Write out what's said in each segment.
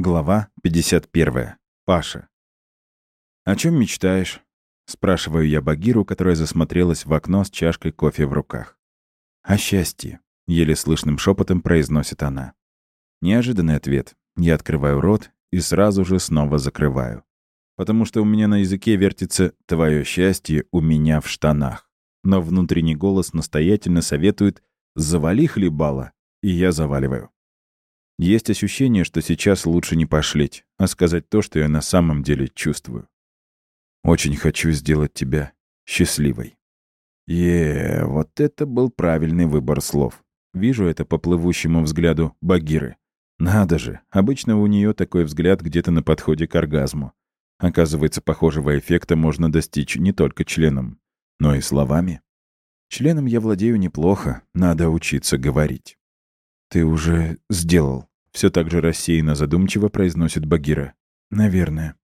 Глава 51. Паша. «О чем мечтаешь?» — спрашиваю я Багиру, которая засмотрелась в окно с чашкой кофе в руках. «О счастье», — еле слышным шепотом произносит она. Неожиданный ответ. Я открываю рот и сразу же снова закрываю. Потому что у меня на языке вертится «твое счастье у меня в штанах». Но внутренний голос настоятельно советует «завали хлебала», и я заваливаю. Есть ощущение, что сейчас лучше не пошлить, а сказать то, что я на самом деле чувствую. Очень хочу сделать тебя счастливой. Е, -е вот это был правильный выбор слов. Вижу это по плывущему взгляду Багиры. Надо же, обычно у нее такой взгляд где-то на подходе к оргазму. Оказывается, похожего эффекта можно достичь не только членом, но и словами. Членом я владею неплохо, надо учиться говорить. Ты уже сделал. Все так же рассеянно задумчиво произносит Багира. «Наверное».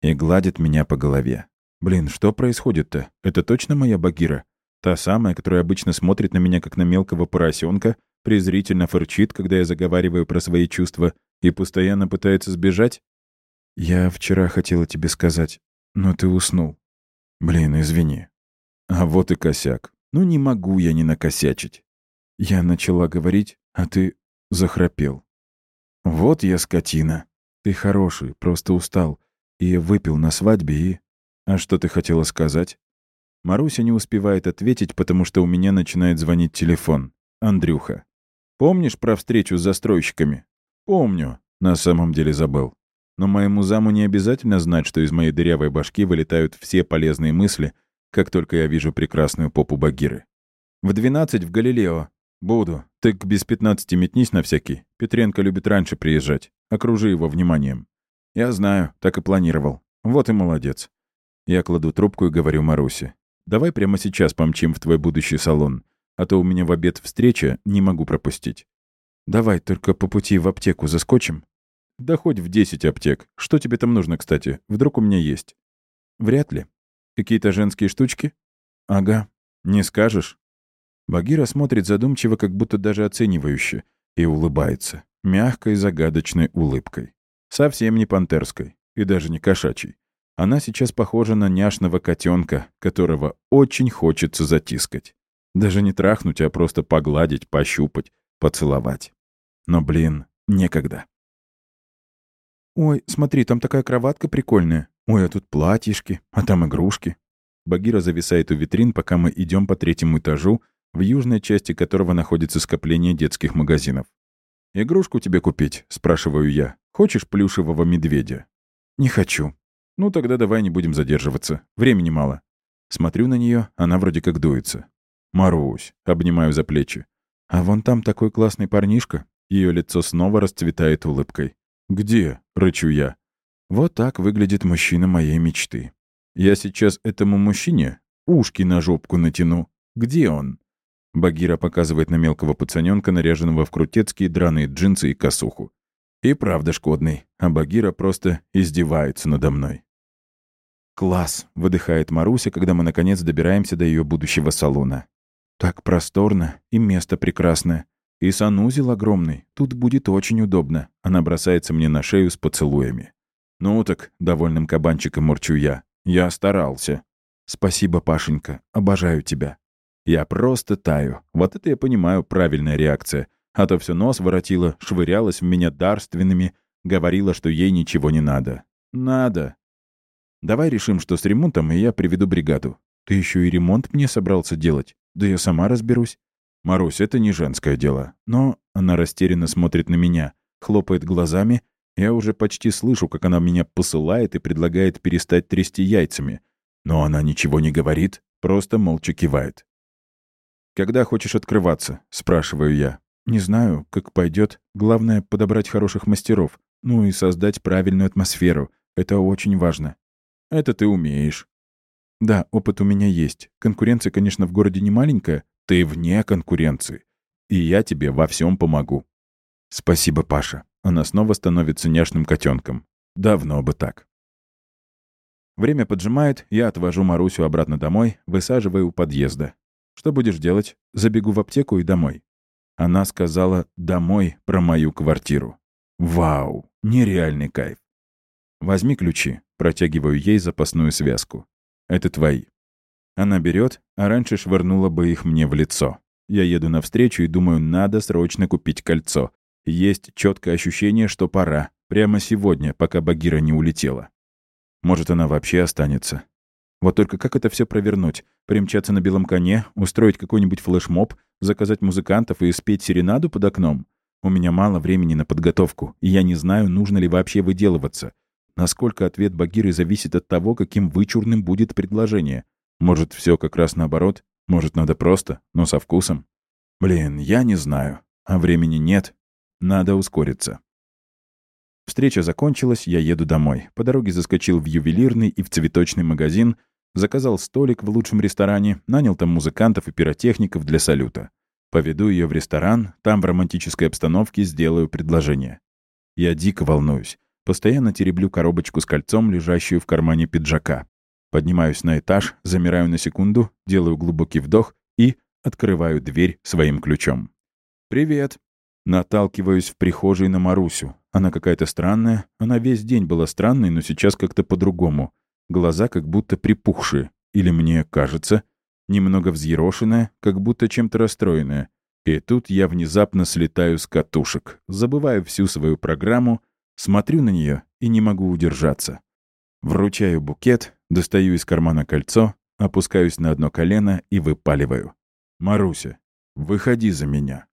И гладит меня по голове. «Блин, что происходит-то? Это точно моя Багира? Та самая, которая обычно смотрит на меня, как на мелкого поросенка, презрительно фырчит, когда я заговариваю про свои чувства, и постоянно пытается сбежать? Я вчера хотела тебе сказать, но ты уснул. Блин, извини. А вот и косяк. Ну не могу я не накосячить. Я начала говорить, а ты захрапел. Вот я скотина. Ты хороший, просто устал. И выпил на свадьбе и... А что ты хотела сказать? Маруся не успевает ответить, потому что у меня начинает звонить телефон. Андрюха. Помнишь про встречу с застройщиками? Помню. На самом деле забыл. Но моему заму не обязательно знать, что из моей дырявой башки вылетают все полезные мысли, как только я вижу прекрасную попу Багиры. В 12 в Галилео. «Буду. Ты к без пятнадцати метнись на всякий. Петренко любит раньше приезжать. Окружи его вниманием». «Я знаю, так и планировал. Вот и молодец». Я кладу трубку и говорю Марусе. «Давай прямо сейчас помчим в твой будущий салон, а то у меня в обед встреча, не могу пропустить». «Давай, только по пути в аптеку заскочим». «Да хоть в десять аптек. Что тебе там нужно, кстати? Вдруг у меня есть?» «Вряд ли. Какие-то женские штучки?» «Ага. Не скажешь?» Багира смотрит задумчиво, как будто даже оценивающе, и улыбается, мягкой загадочной улыбкой. Совсем не пантерской и даже не кошачьей. Она сейчас похожа на няшного котенка, которого очень хочется затискать. Даже не трахнуть, а просто погладить, пощупать, поцеловать. Но, блин, некогда. «Ой, смотри, там такая кроватка прикольная. Ой, а тут платьишки, а там игрушки». Багира зависает у витрин, пока мы идем по третьему этажу, в южной части которого находится скопление детских магазинов. «Игрушку тебе купить?» — спрашиваю я. «Хочешь плюшевого медведя?» «Не хочу». «Ну тогда давай не будем задерживаться. Времени мало». Смотрю на нее, она вроде как дуется. «Марусь», — обнимаю за плечи. «А вон там такой классный парнишка». Ее лицо снова расцветает улыбкой. «Где?» — рычу я. «Вот так выглядит мужчина моей мечты. Я сейчас этому мужчине ушки на жопку натяну. Где он?» Багира показывает на мелкого пацаненка, наряженного в крутецкие драные джинсы и косуху. И правда шкодный, а Багира просто издевается надо мной. «Класс!» — выдыхает Маруся, когда мы, наконец, добираемся до ее будущего салона. «Так просторно, и место прекрасное. И санузел огромный, тут будет очень удобно». Она бросается мне на шею с поцелуями. «Ну так», — довольным кабанчиком морчу я, — «я старался». «Спасибо, Пашенька, обожаю тебя. Я просто таю. Вот это я понимаю правильная реакция. А то все нос воротила, швырялась в меня дарственными, говорила, что ей ничего не надо. Надо. Давай решим, что с ремонтом, и я приведу бригаду. Ты еще и ремонт мне собрался делать? Да я сама разберусь. Марусь, это не женское дело. Но она растерянно смотрит на меня, хлопает глазами. Я уже почти слышу, как она меня посылает и предлагает перестать трясти яйцами. Но она ничего не говорит, просто молча кивает. «Когда хочешь открываться?» — спрашиваю я. «Не знаю, как пойдет. Главное — подобрать хороших мастеров. Ну и создать правильную атмосферу. Это очень важно». «Это ты умеешь». «Да, опыт у меня есть. Конкуренция, конечно, в городе не маленькая. Ты вне конкуренции. И я тебе во всем помогу». «Спасибо, Паша». Она снова становится няшным котенком. Давно бы так. Время поджимает, я отвожу Марусю обратно домой, высаживаю у подъезда. «Что будешь делать? Забегу в аптеку и домой». Она сказала «домой» про мою квартиру. Вау, нереальный кайф. «Возьми ключи», протягиваю ей запасную связку. «Это твои». Она берет, а раньше швырнула бы их мне в лицо. Я еду навстречу и думаю, надо срочно купить кольцо. Есть четкое ощущение, что пора. Прямо сегодня, пока Багира не улетела. Может, она вообще останется. Вот только как это все провернуть? Примчаться на белом коне, устроить какой-нибудь флешмоб, заказать музыкантов и спеть серенаду под окном? У меня мало времени на подготовку, и я не знаю, нужно ли вообще выделываться. Насколько ответ Багиры зависит от того, каким вычурным будет предложение. Может, все как раз наоборот? Может, надо просто, но со вкусом? Блин, я не знаю. А времени нет. Надо ускориться. Встреча закончилась, я еду домой. По дороге заскочил в ювелирный и в цветочный магазин, заказал столик в лучшем ресторане, нанял там музыкантов и пиротехников для салюта. Поведу ее в ресторан, там в романтической обстановке сделаю предложение. Я дико волнуюсь. Постоянно тереблю коробочку с кольцом, лежащую в кармане пиджака. Поднимаюсь на этаж, замираю на секунду, делаю глубокий вдох и открываю дверь своим ключом. «Привет!» Наталкиваюсь в прихожей на Марусю. Она какая-то странная. Она весь день была странной, но сейчас как-то по-другому. Глаза как будто припухшие. Или мне кажется. Немного взъерошенная, как будто чем-то расстроенная. И тут я внезапно слетаю с катушек, забываю всю свою программу, смотрю на нее и не могу удержаться. Вручаю букет, достаю из кармана кольцо, опускаюсь на одно колено и выпаливаю. «Маруся, выходи за меня».